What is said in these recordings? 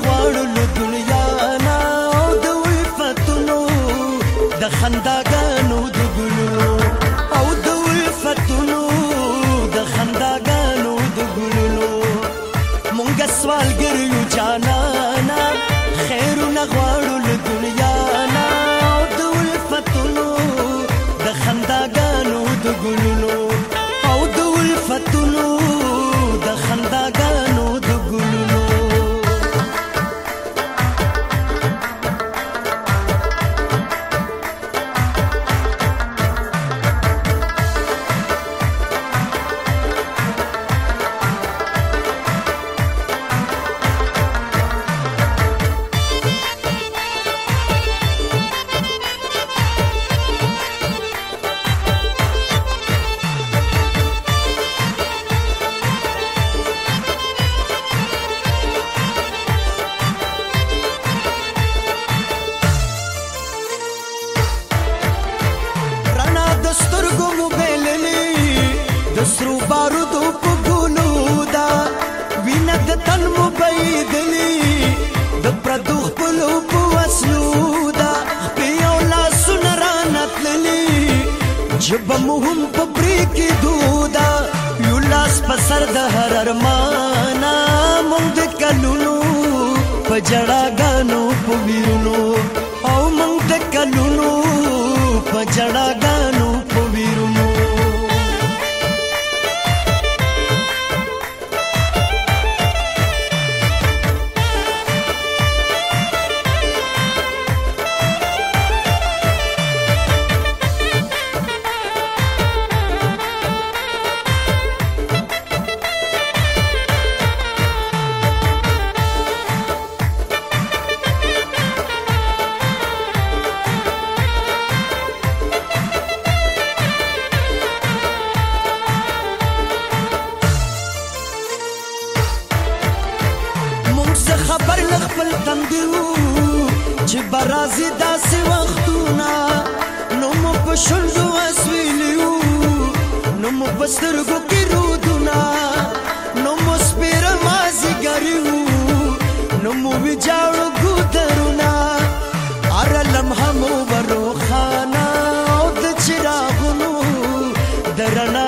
غواړو د سرو بارودو په ګونو دا وینه د تن مو بيدلی د پردو خپل په وسلو دا پیو لا سنرا نتللی جب مو هم په بری کې دودا یو لاس په سر د هر ارمانا مونږ د کلونو په جړا غانو په ویرونو او مونږ د کلونو په جړا غانو چې برازي داسې وختونه نو مو په شلو اسویلیو نو مو په سترګو کې رودونه نو مو سپیر مازی ګریو نو مو ویجاړو ګودرونه ار لمحه مو وروخانه او د چراغونو درنه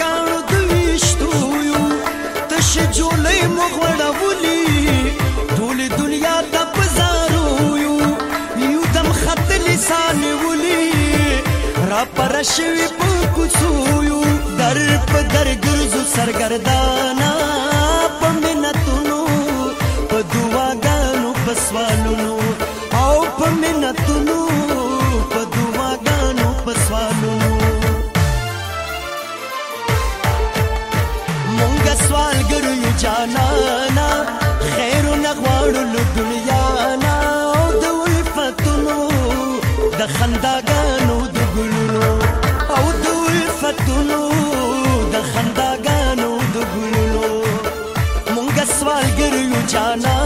پکانو د وشتو یو تش جولې مغوړه ولي ټول دنیا د بازارو یو یو دم خط لسان ولي را پرشوي په کوڅو یو در په در ګرځو سرګردانا ملګرو یو جانانا خیر نه غواړو له دنیا نه د ولفتونو د خنداګانو د ګلونو او د ولفتونو د خنداګانو د ګلونو مونږ سوالګرو یو جانانا